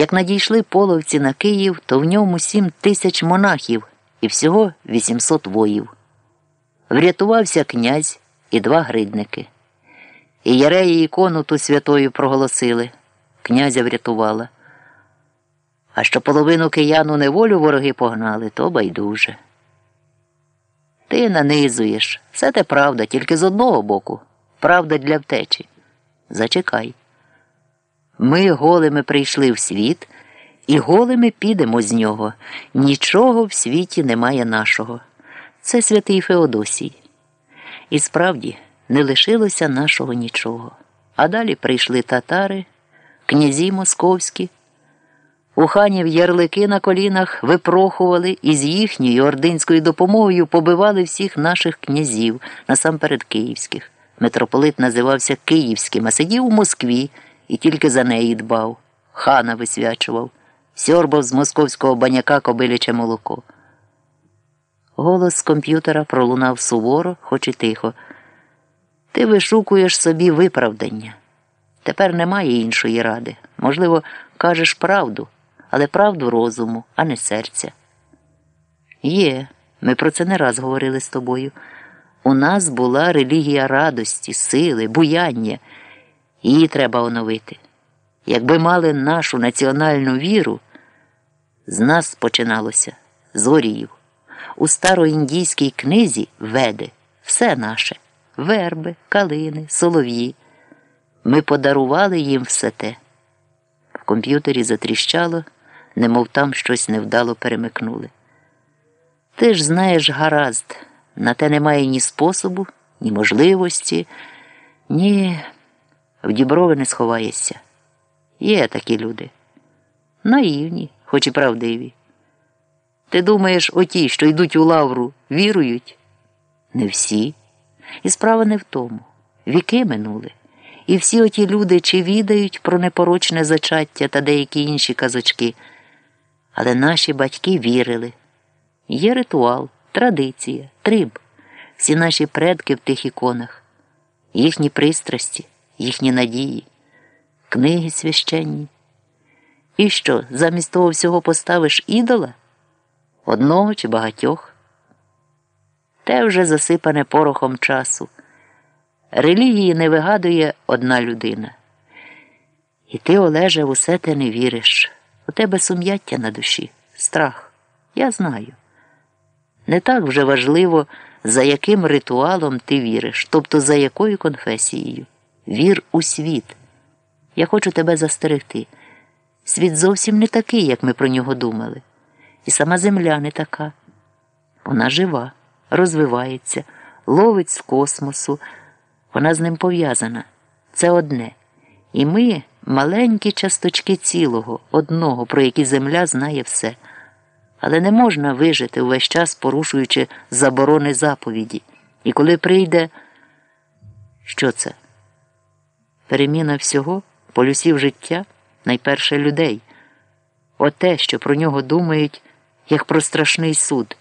Як надійшли половці на Київ, то в ньому сім тисяч монахів і всього 800 воїв. Врятувався князь і два гридники. І Яреї ікону ту святою проголосили. Князя врятувала. А що половину киян у неволю вороги погнали, то байдуже. Ти нанизуєш. Все те правда, тільки з одного боку. Правда для втечі. Зачекай. Ми голими прийшли в світ, і голими підемо з нього. Нічого в світі немає нашого. Це святий Феодосій. І справді не лишилося нашого нічого. А далі прийшли татари, князі московські. У ханів ярлики на колінах випрохували і з їхньою ординською допомогою побивали всіх наших князів, насамперед київських. Митрополит називався Київським, а сидів у Москві і тільки за неї дбав. Хана висвячував, сьорбав з московського баняка кобиляче молоко. Голос з комп'ютера пролунав суворо, хоч і тихо. Ти вишукуєш собі виправдання. Тепер немає іншої ради. Можливо, кажеш правду, але правду розуму, а не серця. Є, ми про це не раз говорили з тобою. У нас була релігія радості, сили, буяння. Її треба оновити. Якби мали нашу національну віру, з нас починалося з оріїв. У староіндійській книзі веди все наше верби, калини, солов'ї. Ми подарували їм все те. В комп'ютері затріщало, немов там щось невдало перемикнули. Ти ж знаєш гаразд, на те немає ні способу, ні можливості, ні в діброви не сховаєшся. Є такі люди. Наївні, хоч і правдиві. Ти думаєш, оті, що йдуть у лавру, вірують? Не всі. І справа не в тому. Віки минули. І всі оті люди чи відають про непорочне зачаття та деякі інші казочки. Але наші батьки вірили. Є ритуал, традиція, триб, всі наші предки в тих іконах, їхні пристрасті, їхні надії, книги священні. І що, замість того всього поставиш ідола? Одного чи багатьох? Те вже засипане порохом часу. Релігії не вигадує одна людина. І ти, Олеже, в усе те не віриш. У тебе сум'яття на душі, страх. Я знаю. Не так вже важливо, за яким ритуалом ти віриш, тобто за якою конфесією. Вір у світ. Я хочу тебе застерегти. Світ зовсім не такий, як ми про нього думали. І сама земля не така. Вона жива, розвивається, ловить з космосу. Вона з ним пов'язана. Це одне. І ми маленькі часточки цілого, одного, про які земля знає все. Але не можна вижити увесь час, порушуючи заборони заповіді. І коли прийде, що це? Переміна всього, полюсів життя, найперше людей. Оте, що про нього думають, як про страшний суд,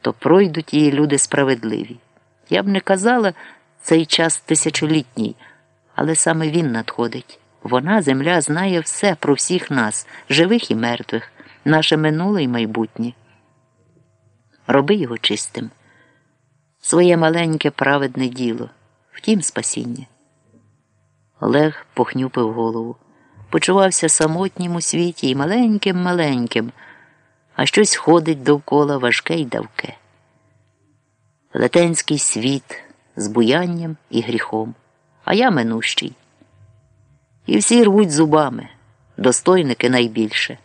то пройдуть її люди справедливі. Я б не казала цей час тисячолітній, але саме він надходить. Вона, земля, знає все про всіх нас, живих і мертвих, наше минуле і майбутнє. Роби його чистим, своє маленьке праведне діло, втім спасіння. Олег похнюпив голову, почувався самотнім у світі і маленьким маленьким, а щось ходить довкола важке й давке. Летенський світ з буянням і гріхом, а я минущий. І всі рвуть зубами, достойники найбільше.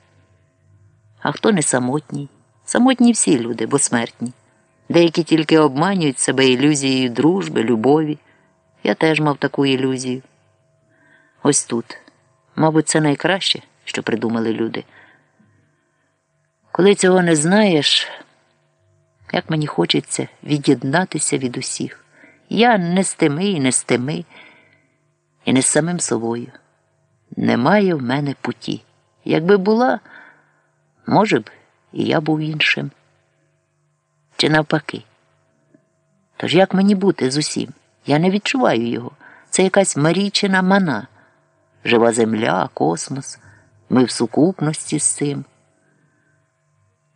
А хто не самотній? Самотні всі люди, бо смертні. Деякі тільки обманюють себе ілюзією дружби, любові. Я теж мав таку ілюзію. Ось тут. Мабуть, це найкраще, що придумали люди. Коли цього не знаєш, як мені хочеться від'єднатися від усіх. Я не з тими і не з тими, і не з самим собою. Немає в мене путі. Якби була, може б, і я був іншим. Чи навпаки. Тож як мені бути з усім? Я не відчуваю його. Це якась марічина мана, жива земля, космос. Ми в сукупності з цим.